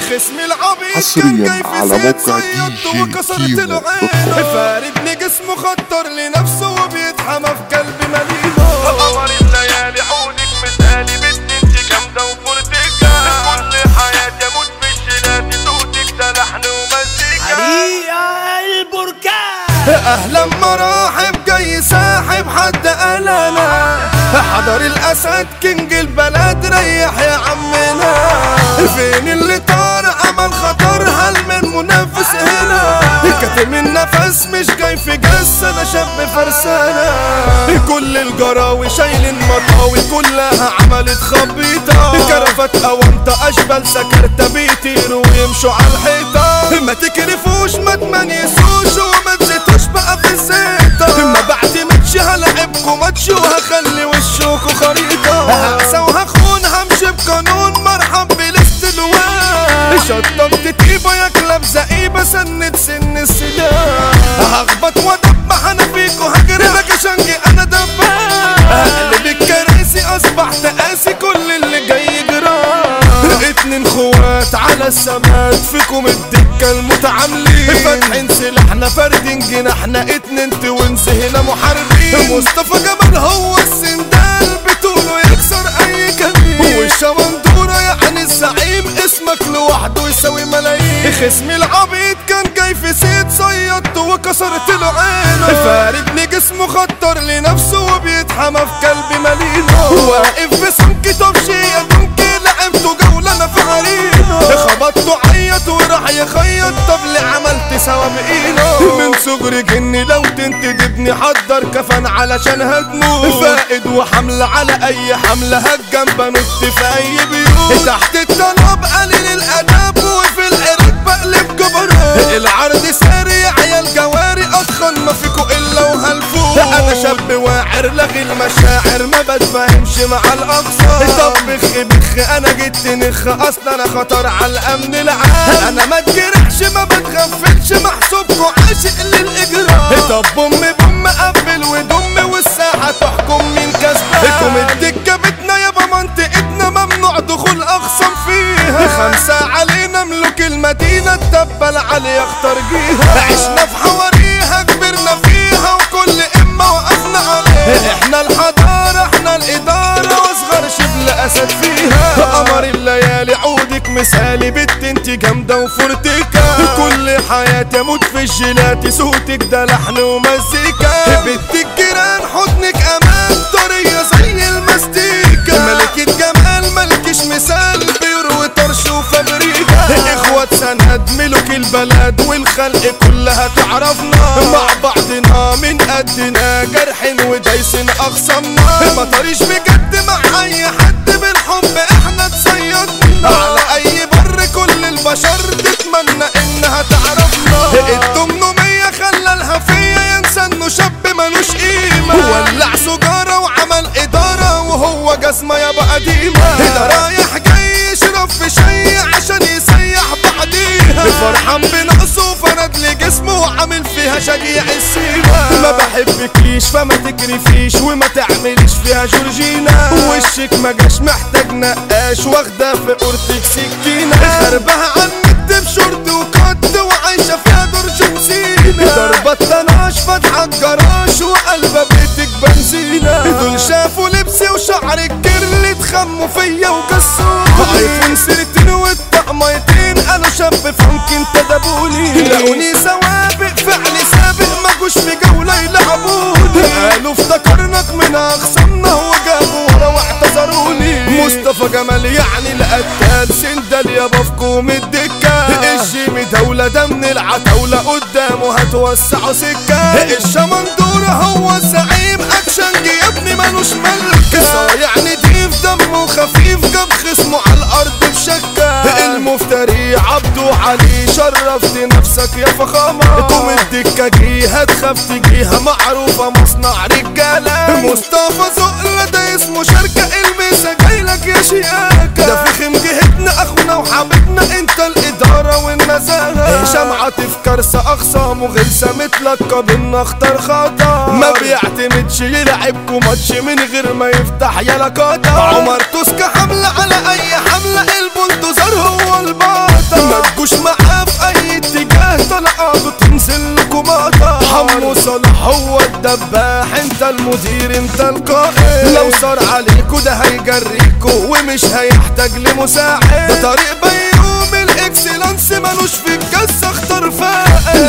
خصم العبيط حصرياً كان جاي في على موقع DJ وكسرت كيمو. فاردني جسمه خطر لنفسه وبيتحمى في قلبي مليله قمر الليالي عودك مثالي بنت انت جامدة وفرتكة كل حياتي أموت في الشلاتي صوتك ده لحن ومزيكا حريقة البركان. أهلا مراحب جاي ساحب حد قال أنا حضر الأسد كينج البلد ريح يا عمنا. فين اللي طار عمل خطر هل من منافس هنا؟ كاتم النفس مش جاي في جس أنا شاب فرسانة. كل الجراوي شايلين مطاوي كلها عملت خبيطة. كرفت اوانطة اشبال سكرت بيطيروا ويمشوا على الحيطة. ما تكرفوش ما تمنيسوش وما تزيتوش بقى في الزيطة ما بعتمدش هلعبكم ماتش وهخلي وشكوا خريطة. شطبت تقيبة يا كلاب زقيبة سند سن السلاح هخبط وادبح أنا فيكوا هجري لك شنجي أنا دباح اقلب الكراسي أصبحت قاسي كل اللي جاي جراه اتنين خوات على السمات فيكم الدكة المتعاملين. فاتحين سلاحنا فاردين جناحنا اتنين توينز هنا محاربين. مصطفى جمال هو السندال اسمك لوحده يساوي ملايين. خصمي العبيط كان جاي في سيد صيدته وكسرت له عينه فاردني جسمه خطر لنفسه وبيتحمى في قلبي ملينه واقف في سمك طفشي يا لعبته جولة أنا في عرينه خبطته عيط وراح يخيط. طب ليه عملت سوا بايده من صغري جني لو تنتد ابني حضر كفن علشان هتموت فائد وحملة على أي حملة هتجنب بنط في أي بيوت. تحت الطلب قليل الأداب وفي العراق بقلب جبروت العرض ساري عيال جواري اضخن ما فيكو إلا وهلفوت أنا شاب واعر لغي المشاعر ما بتفهمش مع الاقصى طب بخ بخ أنا جيت نخ أصلا أنا خطر على الأمن العام. أنا ما تجرحش ما بتغفلش محسوبكو عاشق للاجرام طب بوم بوم قفل ودم والساحة تحكم مين كسبان. الدكه بتنا يابا منطقتنا ممنوع دخول اخصم فيها. خمسة علينا ملوك المدينة الدبل علي اختار جيها. عشنا في حواريها كبرنا فيها وكل اما وقفنا عليها. إحنا الحضارة إحنا الإدارة وأصغر شبل أسد فيها. قمر الليالي عودك مثالي بنت انت جامدة وفرتكه كل أموت في الجيلاتي صوتك ده لحن ومزيكا. بنت الجيران حضنك أمان طرية زي المستيكا ملكة جمال ملكش مثال بيرو طرش وفبريكا اخوات سند ملوك البلد والخلق كلها تعرفنا. مع بعضنا من قدنا جرح ودايسين أخصمنا. ما طريش ملوش قيمة ولع سجارة وعمل إدارة وهو جزمة يابا قديمة ده رايح جاي يشرب في شي عشان يسيح بعديها. فرحان بنقصه فرد لجسمه وعامل فيها شجيع السيما. ما بحبكيش فما تكرفيش وما تعمليش فيها جورجينا وشك ما جاش محتاج نقاش واخدة في قرطك سكينة. خربها عنك بشورت وقد وعايشة فيها دور جنسينا ضربة طناش فاتحة الجراش لبسي وشعري ال curly اتخموا فيا وكسوني ايفون thirteen والطقميتين أنا شاب فانك انتدبوني لقوني سوابق فعلي سابق ما جوش في جولة يلعبوني. قالوا افتكرناك من اخصامنا وجابوا ورا واعتذروني. مصطفى جمال يعني القتال سندال يابا في كوم الدكة الجيمي دولة ده من العتاولة قدامه هتوسعوا سكة. الشمندور هو الزعيم أكشن يا ابني مالوش ملكة. صايع نضيف دمه خفيف جاب خصمه على الأرض بشكة. المفتري عبدو علي شرفت نفسك يا فخامة. قوم الدكة جيها تخاف تجيها معروفة مصنع رجالة. مصطفى زقلة ده اسمه شركة. في كارثة أخصام وغلسة متلقى بالنخطر خطا. ما بيعتمدش يلعبكوا ماتش من غير ما يفتح يا لقطة عمر توسكا حملة على أي حملة؟ البلدوزر هو البطل ما تجوش معاه في أي اتجاه طلعة بتنزل لكوا بطل حمو صلاح هو الدباح أنت المدير أنت القائد. لو صار عليكوا ده هيجريكوا ومش هيحتاج لمساعد. ده طريق بيقوم ال excellence ملوش في الجزة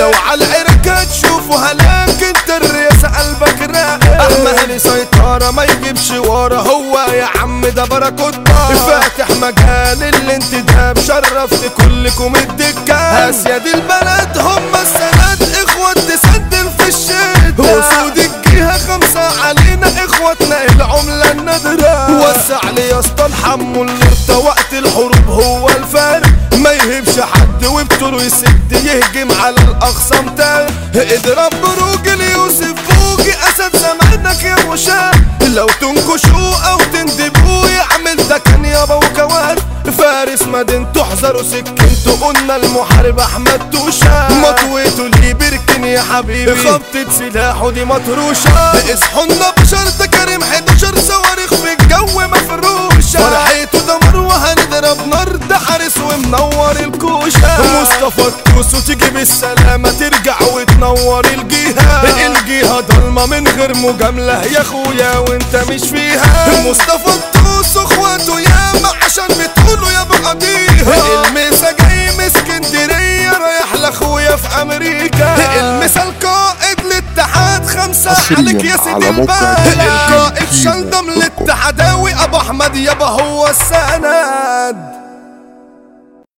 لو على العراك هتشوفوا هلاك انت الرئاسة قلبك راقد أحمد سيطرة ما يجيبش ورا. هو يا عم ده باراكوتا فاتح مجال الانتداب. شرفت كلكم الدكان. اسياد البلد هم السند. إخوة تسدل في الشدة. وسع لي يا اسطى الحمو النرطة وقت الحروب هو الفرق ما يهبش حد وبطوله يسد يهجم على الاخصام تاني اضرب بروجل يوسف فوقي أسد زمانك يا مشاه لو تنكشوا أو تندبوا يعمل ده كان يابا وكوان فارس مدينته احذروا سكنته قلنا المحارب أحمد توشا مطويته ليه بركن يا حبيبي. خبطة سلاحه دي مطروشة. اصحوا بشر ده كريم 11 صواريخ مصطفى التوس وتيجي بالسلامة ترجع وتنور الجهة. الجهة ضلمة من غير مجاملة. يا أخويا وأنت مش فيها. مصطفى التوس أخواته ياما عشان بتقولوا يا بقضيها المسا جاي من اسكندرية رايح لأخويا في أمريكا. المسا القائد الاتحاد خمسة. عليك يا سيدي جي القائد. شلدم الاتحداوي أبو أحمد يابا هو السند.